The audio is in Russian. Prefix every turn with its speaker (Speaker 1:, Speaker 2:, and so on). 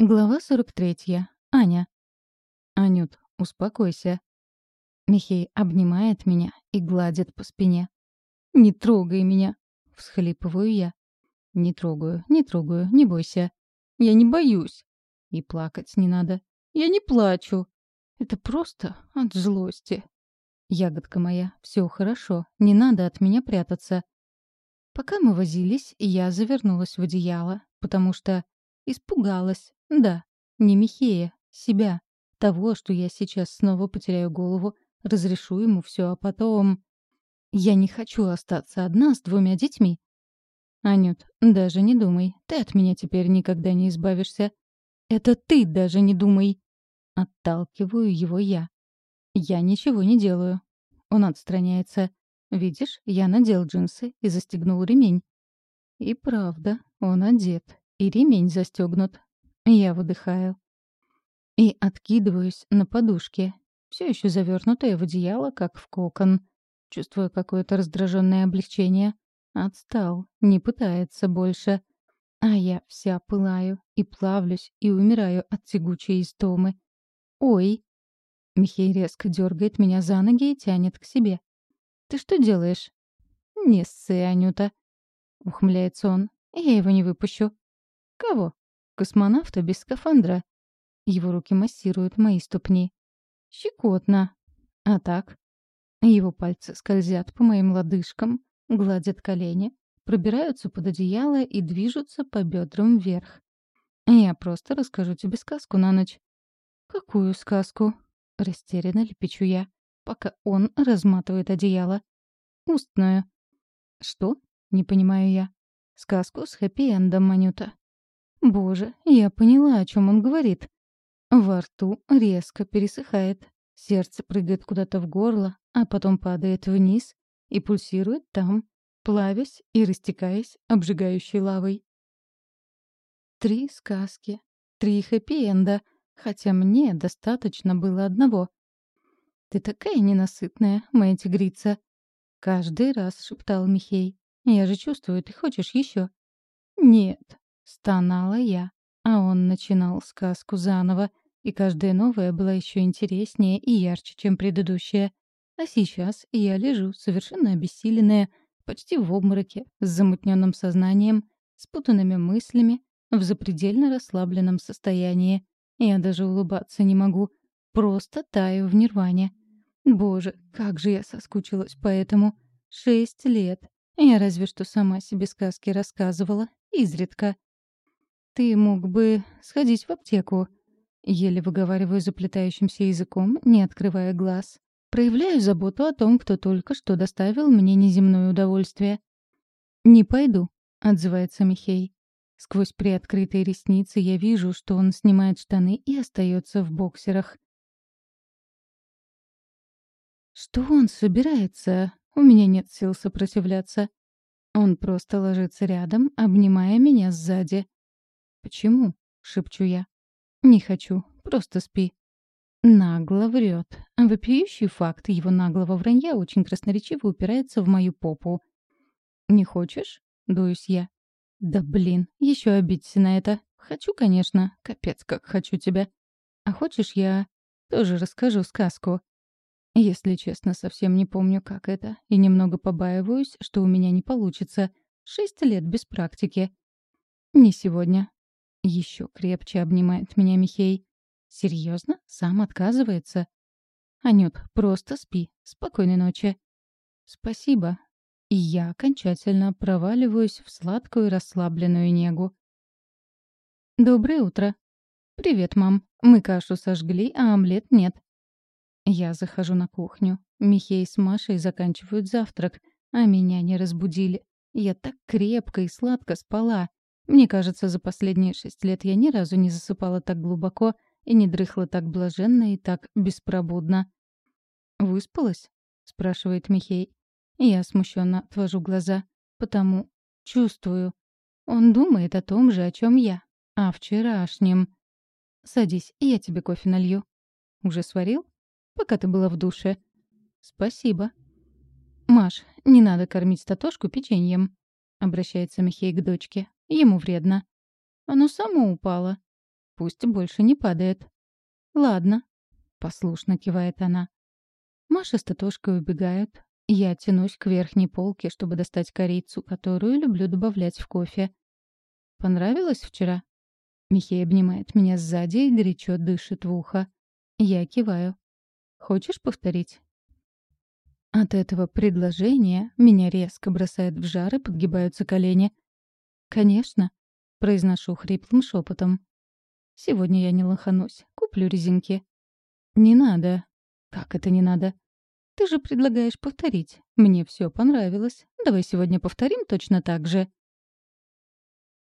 Speaker 1: Глава 43. Аня. «Анют, успокойся». Михей обнимает меня и гладит по спине. «Не трогай меня!» — всхлипываю я. «Не трогаю, не трогаю, не бойся». «Я не боюсь». И плакать не надо. «Я не плачу». Это просто от злости. Ягодка моя, все хорошо, не надо от меня прятаться. Пока мы возились, я завернулась в одеяло, потому что испугалась, да, не Михея, себя. Того, что я сейчас снова потеряю голову, разрешу ему все, а потом... Я не хочу остаться одна с двумя детьми. Анют, даже не думай. Ты от меня теперь никогда не избавишься. Это ты даже не думай. Отталкиваю его я. Я ничего не делаю. Он отстраняется. Видишь, я надел джинсы и застегнул ремень. И правда, он одет, и ремень застегнут. Я выдыхаю. И откидываюсь на подушке, все еще завернутая в одеяло, как в кокон. Чувствую какое-то раздраженное облегчение. Отстал, не пытается больше. А я вся пылаю и плавлюсь и умираю от тягучей истомы. «Ой!» Михей резко дергает меня за ноги и тянет к себе. «Ты что делаешь?» «Не ссы, Анюта!» Ухмыляется он. «Я его не выпущу». «Кого?» Космонавта без скафандра. Его руки массируют мои ступни. Щекотно. А так? Его пальцы скользят по моим лодыжкам, гладят колени, пробираются под одеяло и движутся по бедрам вверх. Я просто расскажу тебе сказку на ночь. Какую сказку? Растерянно лепечу я, пока он разматывает одеяло. Устную. Что? Не понимаю я. Сказку с хэппи-эндом, Манюта. Боже, я поняла, о чем он говорит. Во рту резко пересыхает, сердце прыгает куда-то в горло, а потом падает вниз и пульсирует там, плавясь и растекаясь обжигающей лавой. Три сказки, три хэппи-энда, хотя мне достаточно было одного. «Ты такая ненасытная, моя тигрица!» Каждый раз шептал Михей. «Я же чувствую, ты хочешь еще?» «Нет, Стонала я, а он начинал сказку заново, и каждая новая была еще интереснее и ярче, чем предыдущая. А сейчас я лежу, совершенно обессиленная, почти в обмороке, с замутненным сознанием, спутанными мыслями, в запредельно расслабленном состоянии. Я даже улыбаться не могу, просто таю в нирване. Боже, как же я соскучилась по этому. Шесть лет. Я разве что сама себе сказки рассказывала, изредка. «Ты мог бы сходить в аптеку». Еле выговариваю заплетающимся языком, не открывая глаз. Проявляю заботу о том, кто только что доставил мне неземное удовольствие. «Не пойду», — отзывается Михей. Сквозь приоткрытые ресницы я вижу, что он снимает штаны и остается в боксерах. Что он собирается? У меня нет сил сопротивляться. Он просто ложится рядом, обнимая меня сзади. «Почему?» — шепчу я. «Не хочу. Просто спи». Нагло врет. Вопиющий факт его наглого вранья очень красноречиво упирается в мою попу. «Не хочешь?» — дуюсь я. «Да блин, еще обидься на это. Хочу, конечно. Капец, как хочу тебя. А хочешь, я тоже расскажу сказку?» Если честно, совсем не помню, как это, и немного побаиваюсь, что у меня не получится. Шесть лет без практики. Не сегодня. Еще крепче обнимает меня Михей. Серьезно? Сам отказывается? Анют, просто спи. Спокойной ночи. Спасибо. И я окончательно проваливаюсь в сладкую расслабленную негу. Доброе утро. Привет, мам. Мы кашу сожгли, а омлет нет. Я захожу на кухню. Михей с Машей заканчивают завтрак, а меня не разбудили. Я так крепко и сладко спала. Мне кажется, за последние шесть лет я ни разу не засыпала так глубоко и не дрыхла так блаженно и так беспробудно. «Выспалась?» — спрашивает Михей. Я смущенно отвожу глаза, потому чувствую. Он думает о том же, о чем я, о вчерашнем. «Садись, я тебе кофе налью». «Уже сварил?» «Пока ты была в душе». «Спасибо». «Маш, не надо кормить Татошку печеньем», — обращается Михей к дочке. Ему вредно. Оно само упало. Пусть больше не падает. Ладно. Послушно кивает она. Маша с Татошкой убегают. Я тянусь к верхней полке, чтобы достать корицу, которую люблю добавлять в кофе. Понравилось вчера? Михей обнимает меня сзади и горячо дышит в ухо. Я киваю. Хочешь повторить? От этого предложения меня резко бросает в жар и подгибаются колени. «Конечно», — произношу хриплым шепотом. «Сегодня я не лоханусь. Куплю резинки». «Не надо». «Как это не надо?» «Ты же предлагаешь повторить. Мне все понравилось. Давай сегодня повторим точно так же».